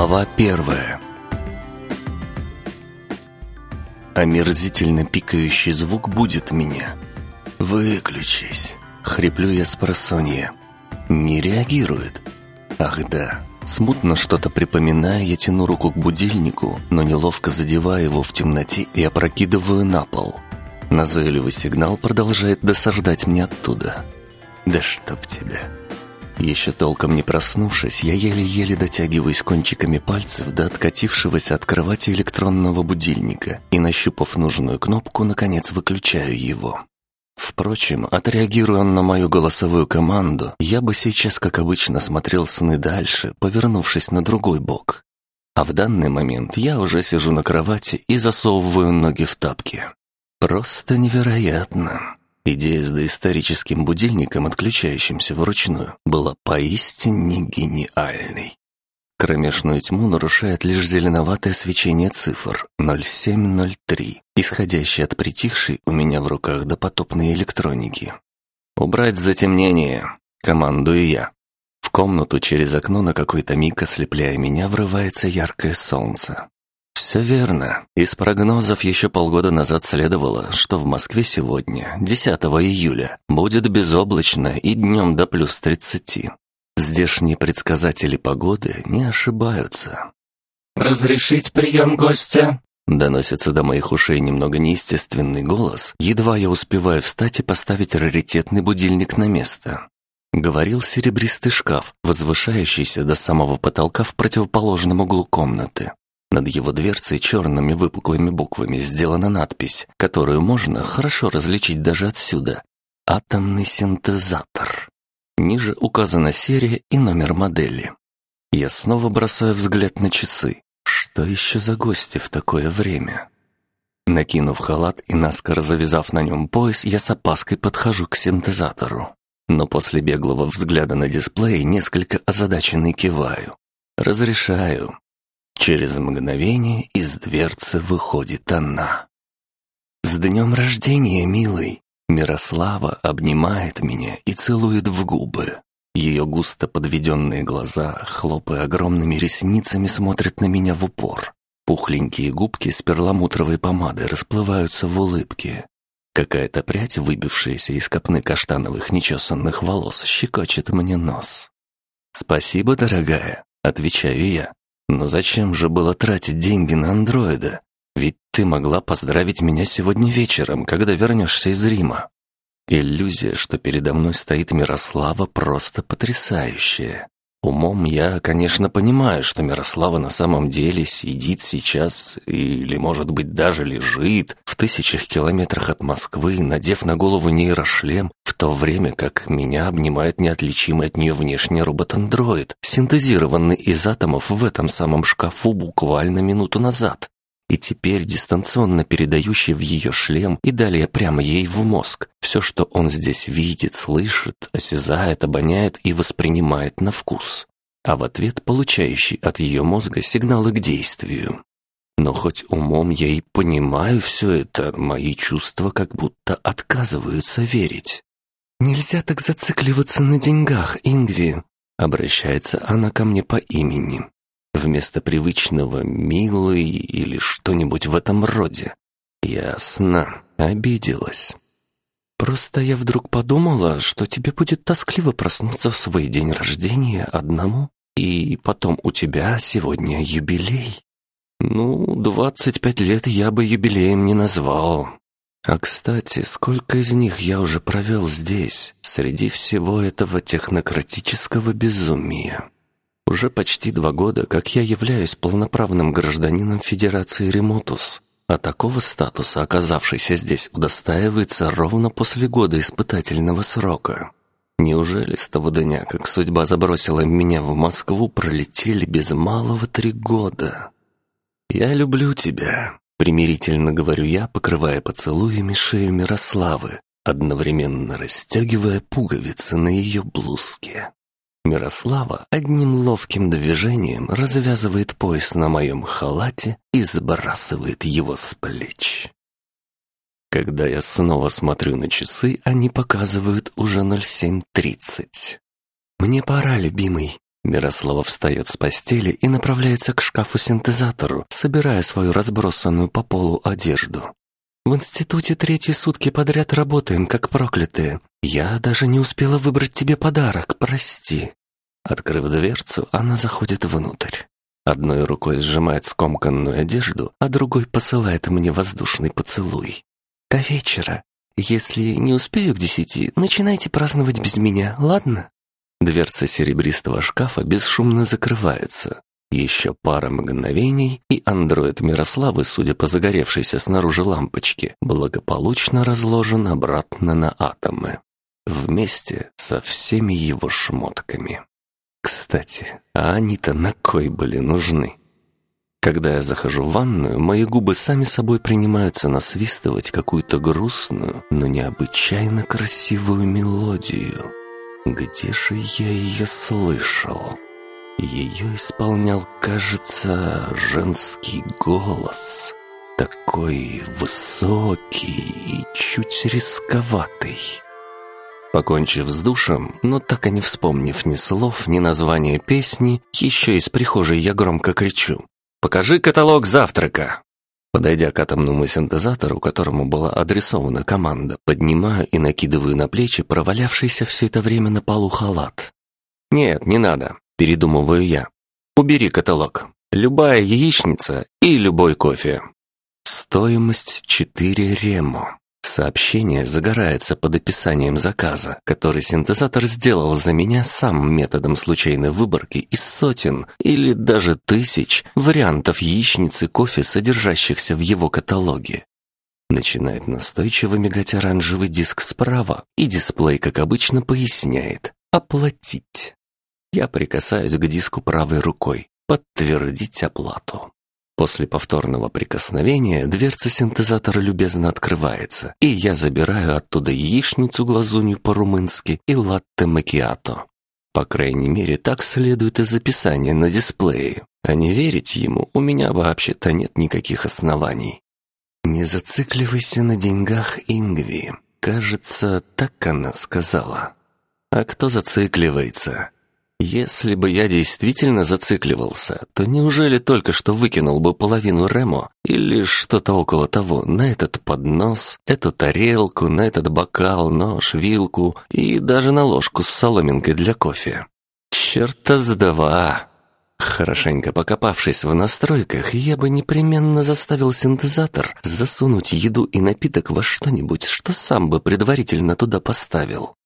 Глава первая Омерзительно пикающий звук будет меня. «Выключись!» — хриплю я с просонья. Не реагирует. Ах да, смутно что-то припоминая, я тяну руку к будильнику, но неловко задеваю его в темноте и опрокидываю на пол. Назойливый сигнал продолжает досаждать мне оттуда. «Да чтоб тебя!» Еще толком не проснувшись, я еле-еле дотягиваюсь кончиками пальцев до откатившегося от кровати электронного будильника и, нащупав нужную кнопку, наконец выключаю его. Впрочем, отреагируя на мою голосовую команду, я бы сейчас, как обычно, смотрел сны дальше, повернувшись на другой бок. А в данный момент я уже сижу на кровати и засовываю ноги в тапки. Просто невероятно. Идея с доисторическим будильником, отключающимся вручную, была поистине гениальной. Кромешную тьму нарушает лишь зеленоватое свечение цифр 0703, исходящее от притихшей у меня в руках допотопной электроники. «Убрать затемнение!» — командую я. В комнату через окно на какой-то миг ослепляя меня врывается яркое солнце. Все верно. Из прогнозов еще полгода назад следовало, что в Москве сегодня, 10 июля, будет безоблачно и днем до плюс 30. Здешние предсказатели погоды не ошибаются. «Разрешить прием гостя?» Доносится до моих ушей немного неестественный голос, едва я успеваю встать и поставить раритетный будильник на место. Говорил серебристый шкаф, возвышающийся до самого потолка в противоположном углу комнаты. Над его дверцей черными выпуклыми буквами сделана надпись, которую можно хорошо различить даже отсюда. «Атомный синтезатор». Ниже указана серия и номер модели. Я снова бросаю взгляд на часы. Что еще за гости в такое время? Накинув халат и наскоро завязав на нем пояс, я с опаской подхожу к синтезатору. Но после беглого взгляда на дисплей несколько озадаченный киваю. Разрешаю. Через мгновение из дверцы выходит она. «С днем рождения, милый!» Мирослава обнимает меня и целует в губы. Ее густо подведенные глаза, хлопая огромными ресницами, смотрят на меня в упор. Пухленькие губки с перламутровой помадой расплываются в улыбке. Какая-то прядь, выбившаяся из копны каштановых нечесанных волос, щекочет мне нос. «Спасибо, дорогая», — отвечаю я. Но зачем же было тратить деньги на андроида? Ведь ты могла поздравить меня сегодня вечером, когда вернешься из Рима. Иллюзия, что передо мной стоит Мирослава, просто потрясающая. Умом я, конечно, понимаю, что Мирослава на самом деле сидит сейчас, или, может быть, даже лежит в тысячах километрах от Москвы, надев на голову нейрошлем то время как меня обнимает неотличимый от нее внешний робот-андроид, синтезированный из атомов в этом самом шкафу буквально минуту назад, и теперь дистанционно передающий в ее шлем и далее прямо ей в мозг все, что он здесь видит, слышит, осязает, обоняет и воспринимает на вкус, а в ответ получающий от ее мозга сигналы к действию. Но хоть умом я и понимаю все это, мои чувства как будто отказываются верить. «Нельзя так зацикливаться на деньгах, Ингви», — обращается она ко мне по имени. Вместо привычного «милый» или что-нибудь в этом роде. Ясно, обиделась. Просто я вдруг подумала, что тебе будет тоскливо проснуться в свой день рождения одному, и потом у тебя сегодня юбилей. Ну, двадцать пять лет я бы юбилеем не назвал, а кстати, сколько из них я уже провел здесь, среди всего этого технократического безумия? Уже почти два года, как я являюсь полноправным гражданином Федерации Ремотус, а такого статуса, оказавшийся здесь, удостаивается ровно после года испытательного срока. Неужели с того дня, как судьба забросила меня в Москву, пролетели без малого три года? «Я люблю тебя», Примирительно говорю я, покрывая поцелуями шею Мирославы, одновременно расстегивая пуговицы на ее блузке. Мирослава одним ловким движением развязывает пояс на моем халате и сбрасывает его с плеч. Когда я снова смотрю на часы, они показывают уже 07.30. «Мне пора, любимый», Мирослава встает с постели и направляется к шкафу-синтезатору, собирая свою разбросанную по полу одежду. «В институте третьи сутки подряд работаем, как проклятые. Я даже не успела выбрать тебе подарок, прости». Открыв дверцу, она заходит внутрь. Одной рукой сжимает скомканную одежду, а другой посылает мне воздушный поцелуй. «До вечера. Если не успею к десяти, начинайте праздновать без меня, ладно?» Дверца серебристого шкафа бесшумно закрывается. Еще пара мгновений, и андроид Мирославы, судя по загоревшейся снаружи лампочке, благополучно разложен обратно на атомы. Вместе со всеми его шмотками. Кстати, а они-то на кой были нужны? Когда я захожу в ванную, мои губы сами собой принимаются насвистывать какую-то грустную, но необычайно красивую мелодию. Где же я ее слышал? Ее исполнял, кажется, женский голос. Такой высокий и чуть рисковатый. Покончив с душем, но так и не вспомнив ни слов, ни названия песни, еще из прихожей я громко кричу. «Покажи каталог завтрака!» Подойдя к атомному синтезатору, которому была адресована команда, поднимаю и накидываю на плечи провалявшийся все это время на полу халат. «Нет, не надо», — передумываю я. «Убери каталог. Любая яичница и любой кофе». Стоимость 4 ремо. Сообщение загорается под описанием заказа, который синтезатор сделал за меня сам методом случайной выборки из сотен или даже тысяч вариантов яичницы кофе, содержащихся в его каталоге. Начинает настойчиво мигать оранжевый диск справа, и дисплей, как обычно, поясняет «Оплатить». Я прикасаюсь к диску правой рукой «Подтвердить оплату». После повторного прикосновения дверца синтезатора любезно открывается, и я забираю оттуда яичницу-глазунью по-румынски и латте-макиато. По крайней мере, так следует из описания на дисплее. А не верить ему у меня вообще-то нет никаких оснований. «Не зацикливайся на деньгах Ингви», кажется, так она сказала. А кто зацикливается? Если бы я действительно зацикливался, то неужели только что выкинул бы половину Ремо или что-то около того на этот поднос, эту тарелку, на этот бокал, нож, вилку и даже на ложку с соломинкой для кофе? Черта с два! Хорошенько покопавшись в настройках, я бы непременно заставил синтезатор засунуть еду и напиток во что-нибудь, что сам бы предварительно туда поставил.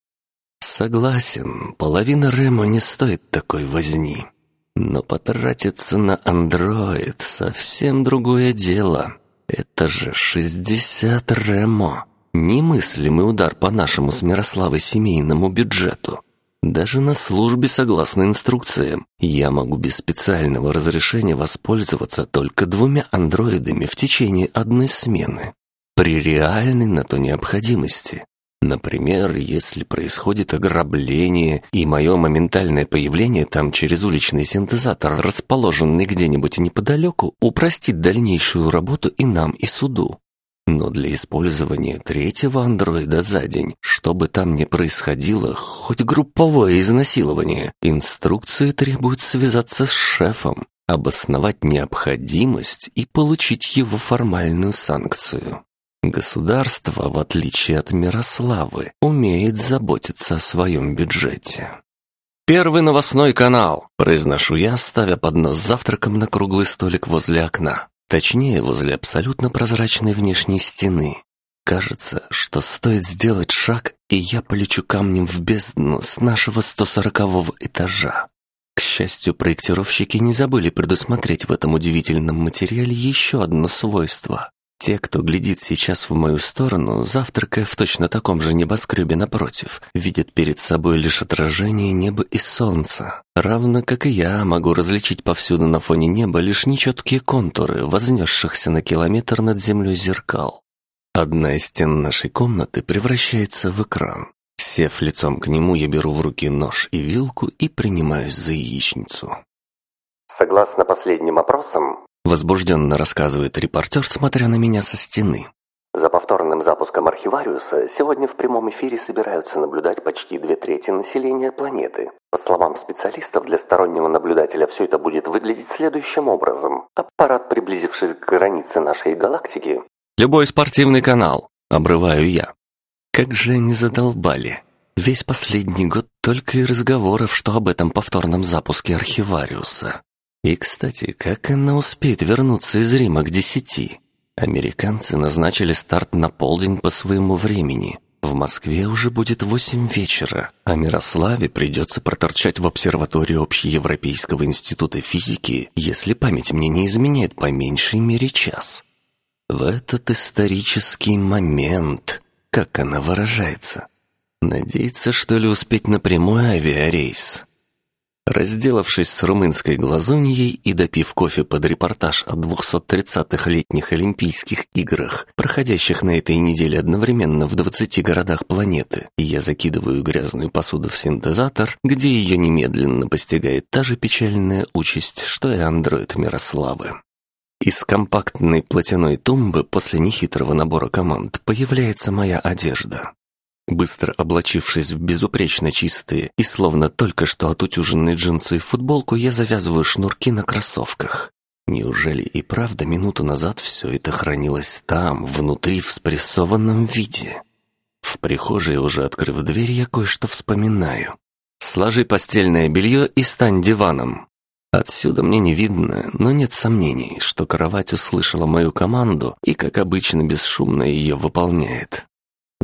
Согласен, половина Ремо не стоит такой возни. Но потратиться на андроид совсем другое дело. Это же 60 Ремо. Немыслимый удар по нашему с Мирославой семейному бюджету. Даже на службе, согласно инструкциям, я могу без специального разрешения воспользоваться только двумя андроидами в течение одной смены. При реальной на то необходимости. Например, если происходит ограбление, и мое моментальное появление там через уличный синтезатор, расположенный где-нибудь неподалеку, упростит дальнейшую работу и нам, и суду. Но для использования третьего андроида за день, что бы там ни происходило, хоть групповое изнасилование, инструкции требуют связаться с шефом, обосновать необходимость и получить его формальную санкцию. Государство, в отличие от Мирославы, умеет заботиться о своем бюджете. «Первый новостной канал!» – произношу я, ставя поднос с завтраком на круглый столик возле окна. Точнее, возле абсолютно прозрачной внешней стены. Кажется, что стоит сделать шаг, и я полечу камнем в бездну с нашего 140-го этажа. К счастью, проектировщики не забыли предусмотреть в этом удивительном материале еще одно свойство те, кто глядит сейчас в мою сторону, завтракая в точно таком же небоскребе напротив, видят перед собой лишь отражение неба и солнца. Равно как и я могу различить повсюду на фоне неба лишь нечеткие контуры, вознесшихся на километр над землей зеркал. Одна из стен нашей комнаты превращается в экран. Сев лицом к нему, я беру в руки нож и вилку и принимаюсь за яичницу. Согласно последним опросам, Возбужденно рассказывает репортер, смотря на меня со стены. За повторным запуском Архивариуса сегодня в прямом эфире собираются наблюдать почти две трети населения планеты. По словам специалистов, для стороннего наблюдателя все это будет выглядеть следующим образом. Аппарат, приблизившись к границе нашей галактики... «Любой спортивный канал!» — обрываю я. Как же они задолбали. Весь последний год только и разговоров, что об этом повторном запуске Архивариуса. И, кстати, как она успеет вернуться из Рима к десяти? Американцы назначили старт на полдень по своему времени. В Москве уже будет восемь вечера, а Мирославе придется проторчать в обсерватории Общеевропейского института физики, если память мне не изменяет по меньшей мере час. В этот исторический момент, как она выражается, надеется, что ли, успеть на прямой авиарейс – Разделавшись с румынской глазуньей и допив кофе под репортаж о 230-х летних Олимпийских играх, проходящих на этой неделе одновременно в 20 городах планеты, я закидываю грязную посуду в синтезатор, где ее немедленно постигает та же печальная участь, что и андроид Мирославы. Из компактной платяной тумбы после нехитрого набора команд появляется моя одежда. Быстро облачившись в безупречно чистые и словно только что отутюженные джинсы и футболку, я завязываю шнурки на кроссовках. Неужели и правда минуту назад все это хранилось там, внутри, в спрессованном виде? В прихожей, уже открыв дверь, я кое-что вспоминаю. «Сложи постельное белье и стань диваном». Отсюда мне не видно, но нет сомнений, что кровать услышала мою команду и, как обычно, бесшумно ее выполняет.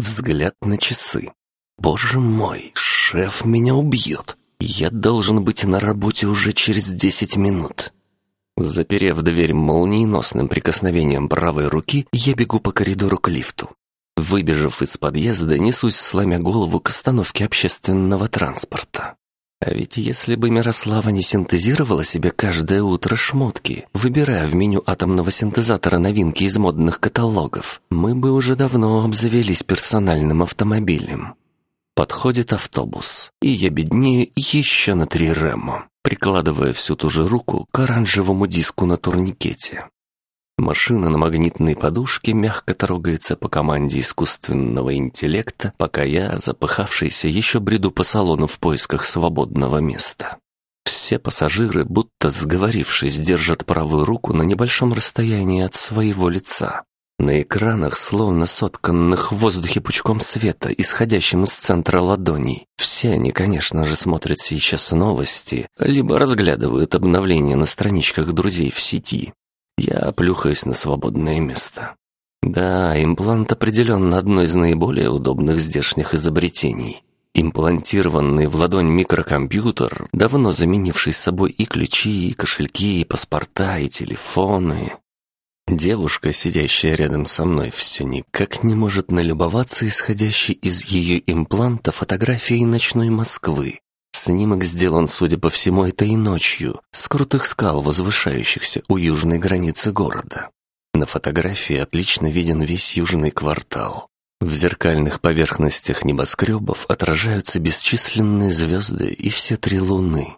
Взгляд на часы. Боже мой, шеф меня убьет. Я должен быть на работе уже через десять минут. Заперев дверь молниеносным прикосновением правой руки, я бегу по коридору к лифту. Выбежав из подъезда, несусь, сломя голову к остановке общественного транспорта. А ведь если бы Мирослава не синтезировала себе каждое утро шмотки, выбирая в меню атомного синтезатора новинки из модных каталогов, мы бы уже давно обзавелись персональным автомобилем. Подходит автобус, и я беднее еще на три рему, прикладывая всю ту же руку к оранжевому диску на турникете. Машина на магнитной подушке мягко трогается по команде искусственного интеллекта, пока я, запыхавшийся, еще бреду по салону в поисках свободного места. Все пассажиры, будто сговорившись, держат правую руку на небольшом расстоянии от своего лица. На экранах, словно сотканных в воздухе пучком света, исходящим из центра ладоней. Все они, конечно же, смотрят сейчас новости, либо разглядывают обновления на страничках друзей в сети. Я плюхаюсь на свободное место. Да, имплант определенно одно из наиболее удобных здешних изобретений. Имплантированный в ладонь микрокомпьютер, давно заменивший собой и ключи, и кошельки, и паспорта, и телефоны. Девушка, сидящая рядом со мной, все никак не может налюбоваться исходящей из ее импланта фотографией ночной Москвы, Снимок сделан, судя по всему, этой ночью, с крутых скал, возвышающихся у южной границы города. На фотографии отлично виден весь южный квартал. В зеркальных поверхностях небоскребов отражаются бесчисленные звезды и все три луны.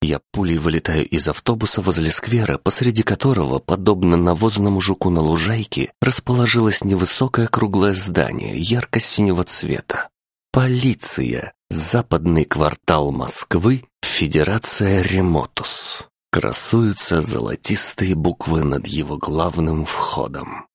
Я пулей вылетаю из автобуса возле сквера, посреди которого, подобно навозному жуку на лужайке, расположилось невысокое круглое здание ярко-синего цвета. Полиция. Западный квартал Москвы. Федерация Ремотус. Красуются золотистые буквы над его главным входом.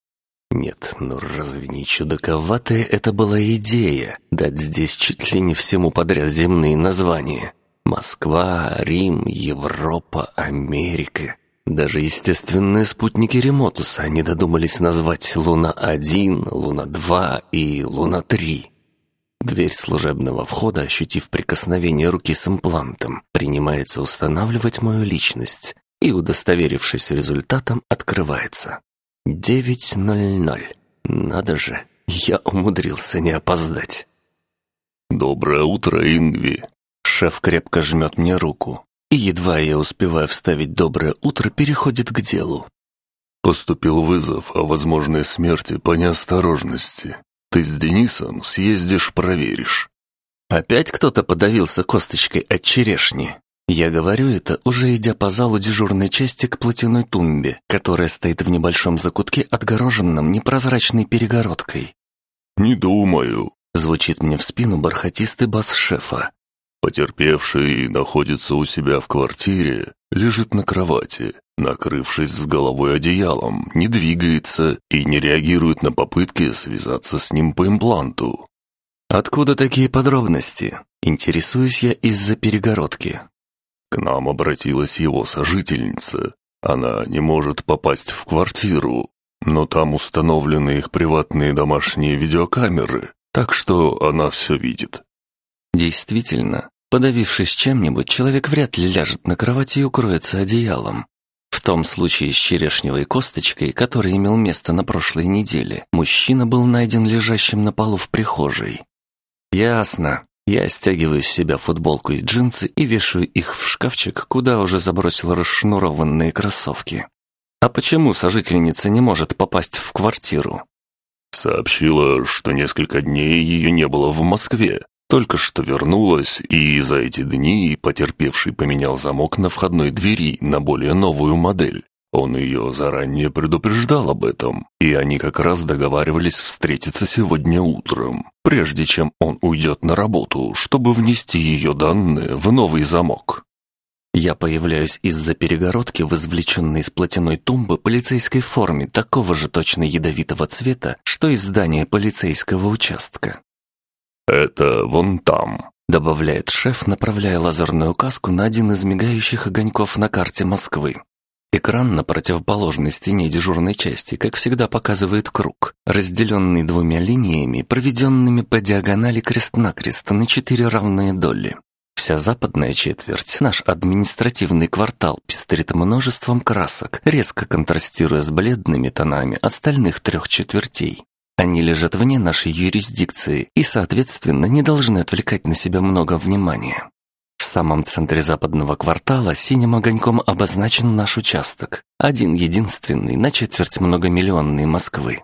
Нет, ну разве не чудаковатая это была идея дать здесь чуть ли не всему подряд земные названия? Москва, Рим, Европа, Америка. Даже естественные спутники Ремотуса не додумались назвать Луна-1, Луна-2 и Луна-3. Дверь служебного входа, ощутив прикосновение руки с имплантом, принимается устанавливать мою личность и, удостоверившись результатом, открывается. 9.00. Надо же, я умудрился не опоздать. «Доброе утро, Ингви!» Шеф крепко жмет мне руку, и едва я успеваю вставить «доброе утро», переходит к делу. Поступил вызов о возможной смерти по неосторожности. Ты с Денисом съездишь, проверишь». Опять кто-то подавился косточкой от черешни. Я говорю это, уже идя по залу дежурной части к платяной тумбе, которая стоит в небольшом закутке, отгороженном непрозрачной перегородкой. «Не думаю», — звучит мне в спину бархатистый бас шефа. Потерпевший находится у себя в квартире, лежит на кровати, накрывшись с головой одеялом, не двигается и не реагирует на попытки связаться с ним по импланту. Откуда такие подробности? Интересуюсь я из-за перегородки. К нам обратилась его сожительница. Она не может попасть в квартиру, но там установлены их приватные домашние видеокамеры, так что она все видит. Действительно, подавившись чем-нибудь, человек вряд ли ляжет на кровати и укроется одеялом. В том случае с черешневой косточкой, который имел место на прошлой неделе, мужчина был найден лежащим на полу в прихожей. Ясно. Я стягиваю с себя футболку и джинсы и вешаю их в шкафчик, куда уже забросил расшнурованные кроссовки. А почему сожительница не может попасть в квартиру? Сообщила, что несколько дней ее не было в Москве. Только что вернулась, и за эти дни потерпевший поменял замок на входной двери на более новую модель. Он ее заранее предупреждал об этом, и они как раз договаривались встретиться сегодня утром, прежде чем он уйдет на работу, чтобы внести ее данные в новый замок. Я появляюсь из-за перегородки в извлеченной из платяной тумбы полицейской форме такого же точно ядовитого цвета, что и здание полицейского участка. «Это вон там», — добавляет шеф, направляя лазерную каску на один из мигающих огоньков на карте Москвы. Экран на противоположной стене дежурной части, как всегда, показывает круг, разделенный двумя линиями, проведенными по диагонали крест-накрест на четыре равные доли. Вся западная четверть, наш административный квартал, пестрит множеством красок, резко контрастируя с бледными тонами остальных трех четвертей. Они лежат вне нашей юрисдикции и, соответственно, не должны отвлекать на себя много внимания. В самом центре западного квартала синим огоньком обозначен наш участок, один единственный на четверть многомиллионной Москвы.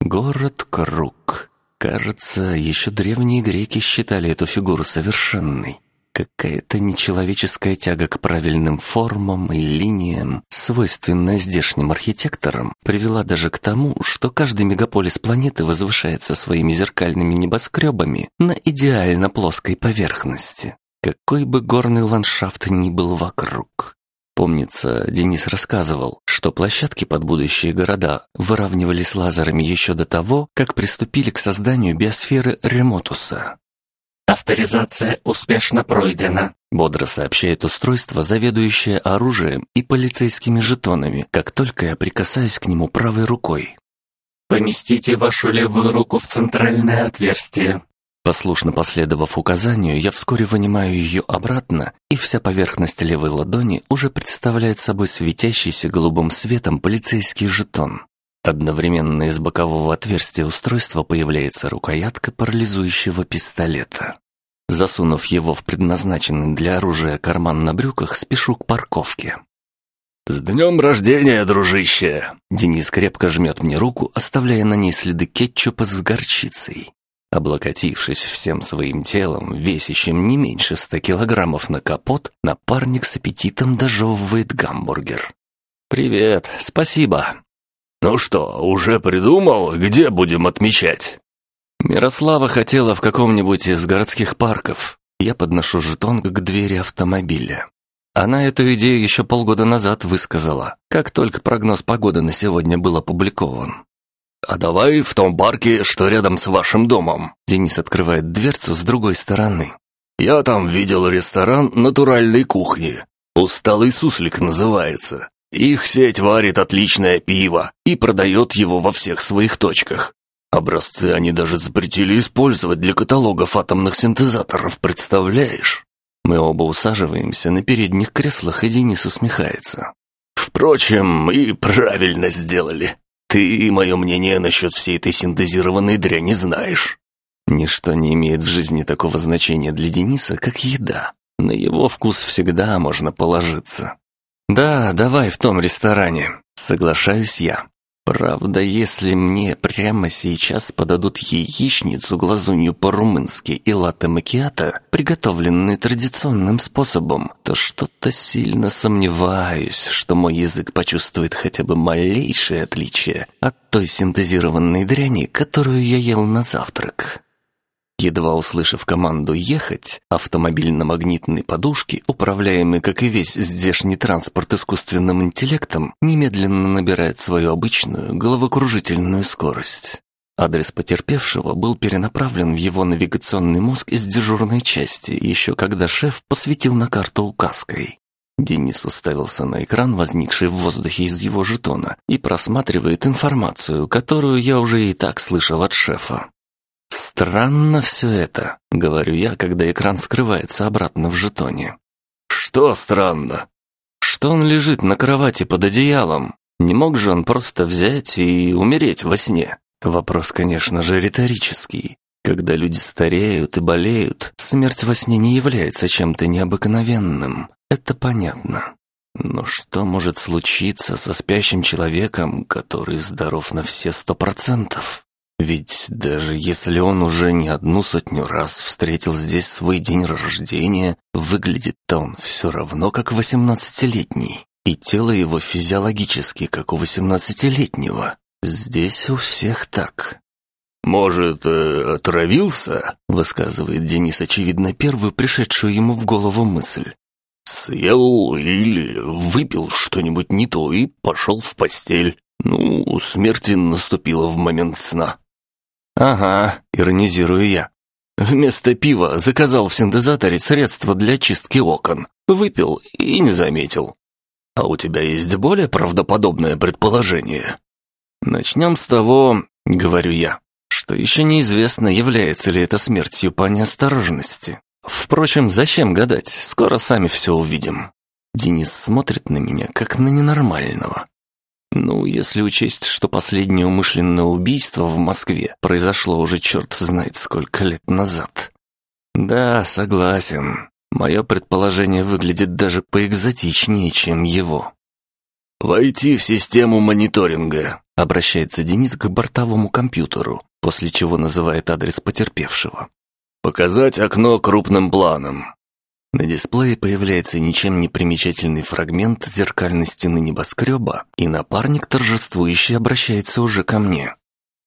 Город-круг. Кажется, еще древние греки считали эту фигуру совершенной. Какая-то нечеловеческая тяга к правильным формам и линиям, свойственная здешним архитекторам, привела даже к тому, что каждый мегаполис планеты возвышается своими зеркальными небоскребами на идеально плоской поверхности какой бы горный ландшафт ни был вокруг. Помнится, Денис рассказывал, что площадки под будущие города выравнивались лазерами еще до того, как приступили к созданию биосферы Ремотуса. «Авторизация успешно пройдена», — бодро сообщает устройство, заведующее оружием и полицейскими жетонами, как только я прикасаюсь к нему правой рукой. «Поместите вашу левую руку в центральное отверстие. Послушно последовав указанию, я вскоре вынимаю ее обратно, и вся поверхность левой ладони уже представляет собой светящийся голубым светом полицейский жетон. Одновременно из бокового отверстия устройства появляется рукоятка парализующего пистолета. Засунув его в предназначенный для оружия карман на брюках, спешу к парковке. «С днем рождения, дружище!» Денис крепко жмет мне руку, оставляя на ней следы кетчупа с горчицей. Облокотившись всем своим телом, весящим не меньше ста килограммов на капот, напарник с аппетитом дожевывает гамбургер. «Привет, спасибо». «Ну что, уже придумал, где будем отмечать?» Мирослава хотела в каком-нибудь из городских парков. Я подношу жетон к двери автомобиля. Она эту идею еще полгода назад высказала, как только прогноз погоды на сегодня был опубликован. «А давай в том парке, что рядом с вашим домом». Денис открывает дверцу с другой стороны. «Я там видел ресторан натуральной кухни. Усталый суслик называется. Их сеть варит отличное пиво и продает его во всех своих точках. Образцы они даже запретили использовать для каталогов атомных синтезаторов, представляешь?» Мы оба усаживаемся на передних креслах, и Денис усмехается. «Впрочем, и правильно сделали. Ты мое мнение насчет всей этой синтезированной дряни знаешь». Ничто не имеет в жизни такого значения для Дениса, как еда. На его вкус всегда можно положиться. «Да, давай в том ресторане», — соглашаюсь я. Правда, если мне прямо сейчас подадут яичницу глазунью по-румынски и латте макиато, приготовленные традиционным способом, то что-то сильно сомневаюсь, что мой язык почувствует хотя бы малейшее отличие от той синтезированной дряни, которую я ел на завтрак. Едва услышав команду «ехать», автомобиль на магнитной подушке, управляемый, как и весь здешний транспорт искусственным интеллектом, немедленно набирает свою обычную головокружительную скорость. Адрес потерпевшего был перенаправлен в его навигационный мозг из дежурной части, еще когда шеф посветил на карту указкой. Денис уставился на экран, возникший в воздухе из его жетона, и просматривает информацию, которую я уже и так слышал от шефа. «Странно все это», — говорю я, когда экран скрывается обратно в жетоне. «Что странно?» «Что он лежит на кровати под одеялом? Не мог же он просто взять и умереть во сне?» Вопрос, конечно же, риторический. Когда люди стареют и болеют, смерть во сне не является чем-то необыкновенным. Это понятно. Но что может случиться со спящим человеком, который здоров на все сто процентов? Ведь даже если он уже не одну сотню раз встретил здесь свой день рождения, выглядит-то он все равно как восемнадцатилетний, и тело его физиологически как у восемнадцатилетнего. Здесь у всех так. «Может, э, отравился?» — высказывает Денис, очевидно, первую пришедшую ему в голову мысль. «Съел или выпил что-нибудь не то и пошел в постель. Ну, смерть наступила в момент сна». «Ага», — иронизирую я. «Вместо пива заказал в синтезаторе средство для чистки окон. Выпил и не заметил». «А у тебя есть более правдоподобное предположение?» «Начнем с того, — говорю я, — что еще неизвестно, является ли это смертью по неосторожности. Впрочем, зачем гадать, скоро сами все увидим». Денис смотрит на меня, как на ненормального. Ну, если учесть, что последнее умышленное убийство в Москве произошло уже черт знает сколько лет назад. Да, согласен. Мое предположение выглядит даже поэкзотичнее, чем его. «Войти в систему мониторинга», — обращается Денис к бортовому компьютеру, после чего называет адрес потерпевшего. «Показать окно крупным планом. На дисплее появляется ничем не примечательный фрагмент зеркальной стены небоскреба, и напарник торжествующе обращается уже ко мне.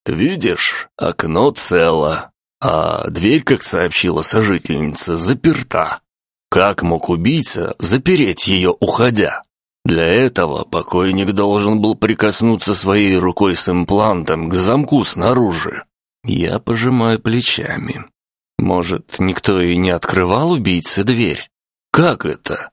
«Видишь, окно цело, а дверь, как сообщила сожительница, заперта. Как мог убийца запереть ее, уходя? Для этого покойник должен был прикоснуться своей рукой с имплантом к замку снаружи». Я пожимаю плечами. Может, никто и не открывал убийце дверь? Как это?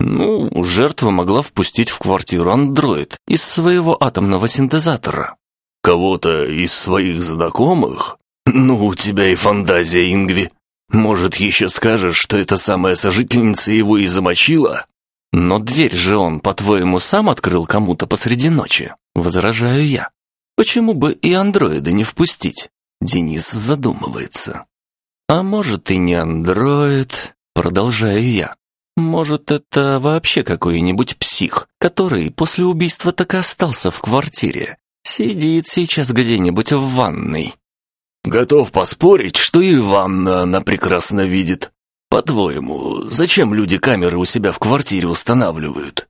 Ну, жертва могла впустить в квартиру андроид из своего атомного синтезатора. Кого-то из своих знакомых? Ну, у тебя и фантазия, Ингви. Может, еще скажешь, что эта самая сожительница его и замочила? Но дверь же он, по-твоему, сам открыл кому-то посреди ночи? Возражаю я. Почему бы и андроида не впустить? Денис задумывается. А может и не андроид, продолжаю я. Может, это вообще какой-нибудь псих, который после убийства так и остался в квартире. Сидит сейчас где-нибудь в ванной. Готов поспорить, что и ванна она прекрасно видит. По-твоему, зачем люди камеры у себя в квартире устанавливают?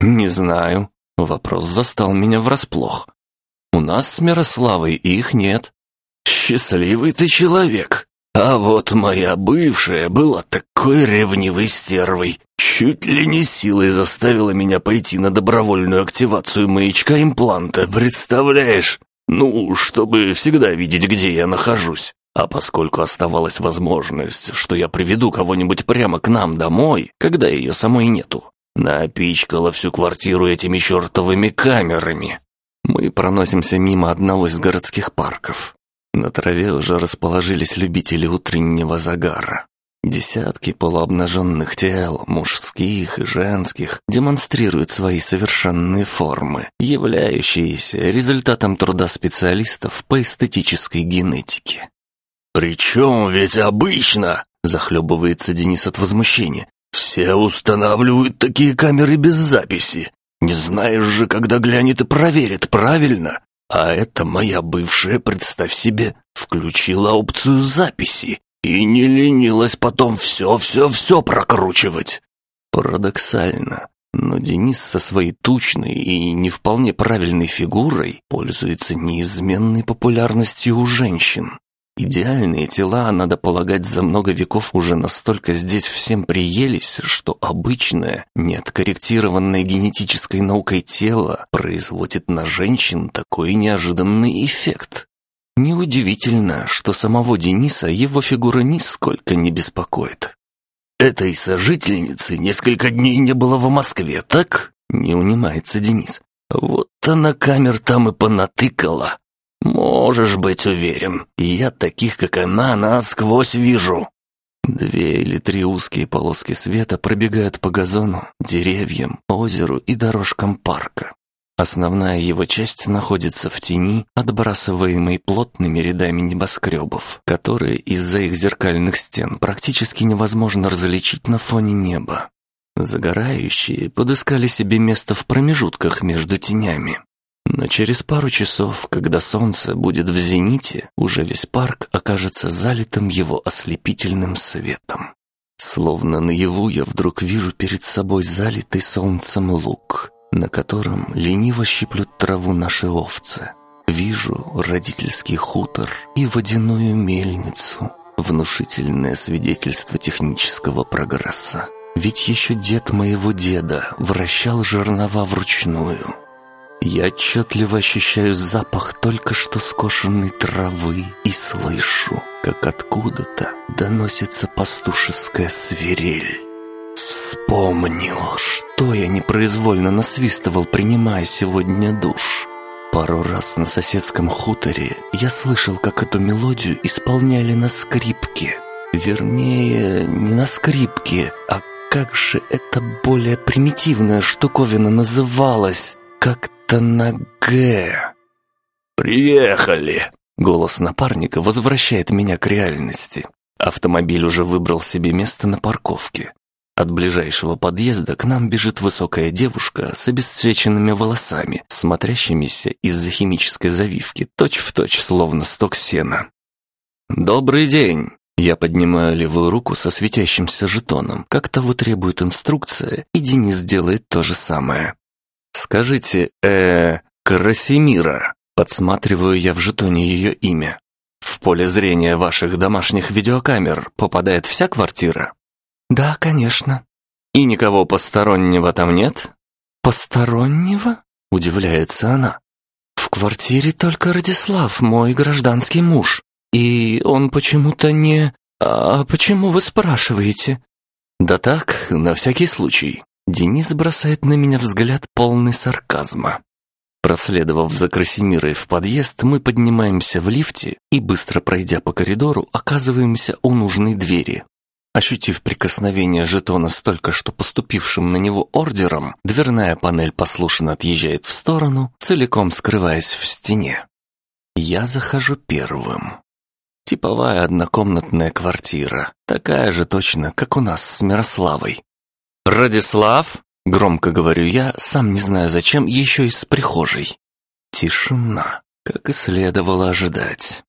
Не знаю. Вопрос застал меня врасплох. У нас с Мирославой их нет. Счастливый ты человек. А вот моя бывшая была такой ревнивой стервой. Чуть ли не силой заставила меня пойти на добровольную активацию маячка импланта, представляешь? Ну, чтобы всегда видеть, где я нахожусь. А поскольку оставалась возможность, что я приведу кого-нибудь прямо к нам домой, когда ее самой нету, напичкала всю квартиру этими чертовыми камерами. Мы проносимся мимо одного из городских парков. На траве уже расположились любители утреннего загара. Десятки полуобнаженных тел, мужских и женских, демонстрируют свои совершенные формы, являющиеся результатом труда специалистов по эстетической генетике. «Причем ведь обычно», — захлебывается Денис от возмущения, «все устанавливают такие камеры без записи. Не знаешь же, когда глянет и проверит, правильно? А это моя бывшая, представь себе, включила опцию записи и не ленилась потом все-все-все прокручивать. Парадоксально, но Денис со своей тучной и не вполне правильной фигурой пользуется неизменной популярностью у женщин. Идеальные тела, надо полагать, за много веков уже настолько здесь всем приелись, что обычное, неоткорректированное генетической наукой тело производит на женщин такой неожиданный эффект. Неудивительно, что самого Дениса его фигура нисколько не беспокоит. «Этой сожительницы несколько дней не было в Москве, так?» Не унимается Денис. «Вот она камер там и понатыкала. «Можешь быть уверен, я таких, как она, насквозь вижу». Две или три узкие полоски света пробегают по газону, деревьям, озеру и дорожкам парка. Основная его часть находится в тени, отбрасываемой плотными рядами небоскребов, которые из-за их зеркальных стен практически невозможно различить на фоне неба. Загорающие подыскали себе место в промежутках между тенями. Но через пару часов, когда солнце будет в зените, уже весь парк окажется залитым его ослепительным светом. Словно наяву я вдруг вижу перед собой залитый солнцем луг, на котором лениво щиплют траву наши овцы. Вижу родительский хутор и водяную мельницу, внушительное свидетельство технического прогресса. Ведь еще дед моего деда вращал жернова вручную – я отчетливо ощущаю запах только что скошенной травы и слышу, как откуда-то доносится пастушеская свирель. Вспомнил, что я непроизвольно насвистывал, принимая сегодня душ. Пару раз на соседском хуторе я слышал, как эту мелодию исполняли на скрипке. Вернее, не на скрипке, а как же эта более примитивная штуковина называлась? Как это на «Г». «Приехали!» Голос напарника возвращает меня к реальности. Автомобиль уже выбрал себе место на парковке. От ближайшего подъезда к нам бежит высокая девушка с обесцвеченными волосами, смотрящимися из-за химической завивки, точь-в-точь, точь, словно сток сена. «Добрый день!» Я поднимаю левую руку со светящимся жетоном, как того требует инструкция, и Денис делает то же самое. «Скажите, э, Красимира», подсматриваю я в жетоне ее имя. «В поле зрения ваших домашних видеокамер попадает вся квартира?» «Да, конечно». «И никого постороннего там нет?» «Постороннего?» – удивляется она. «В квартире только Радислав, мой гражданский муж. И он почему-то не... А почему вы спрашиваете?» «Да так, на всякий случай. Денис бросает на меня взгляд полный сарказма. Проследовав за Красимирой в подъезд, мы поднимаемся в лифте и, быстро пройдя по коридору, оказываемся у нужной двери. Ощутив прикосновение жетона с только что поступившим на него ордером, дверная панель послушно отъезжает в сторону, целиком скрываясь в стене. Я захожу первым. Типовая однокомнатная квартира, такая же точно, как у нас с Мирославой. «Радислав?» — громко говорю я, сам не знаю зачем, еще из прихожей. Тишина, как и следовало ожидать.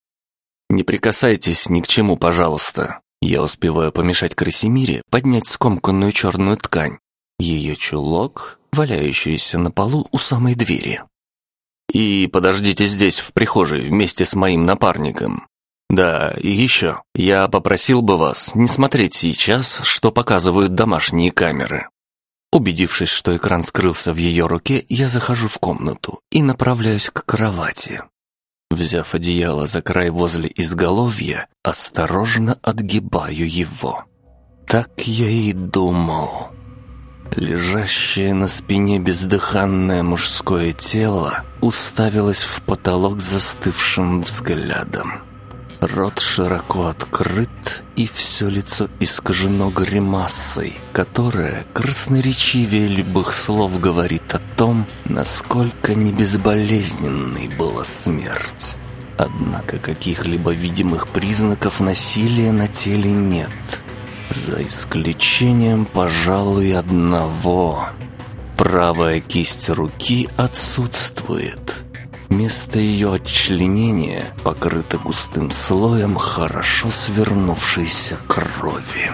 «Не прикасайтесь ни к чему, пожалуйста». Я успеваю помешать Красимире поднять скомканную черную ткань. Ее чулок, валяющийся на полу у самой двери. «И подождите здесь, в прихожей, вместе с моим напарником. Да, и еще. Я попросил бы вас не смотреть сейчас, что показывают домашние камеры. Убедившись, что экран скрылся в ее руке, я захожу в комнату и направляюсь к кровати. Взяв одеяло за край возле изголовья, осторожно отгибаю его. Так я и думал. Лежащее на спине бездыханное мужское тело уставилось в потолок застывшим взглядом. Рот широко открыт, и все лицо искажено гримасой, которая красноречивее любых слов говорит о том, насколько небезболезненной была смерть. Однако каких-либо видимых признаков насилия на теле нет. За исключением, пожалуй, одного. Правая кисть руки отсутствует. Место ее отчленения покрыто густым слоем хорошо свернувшейся крови.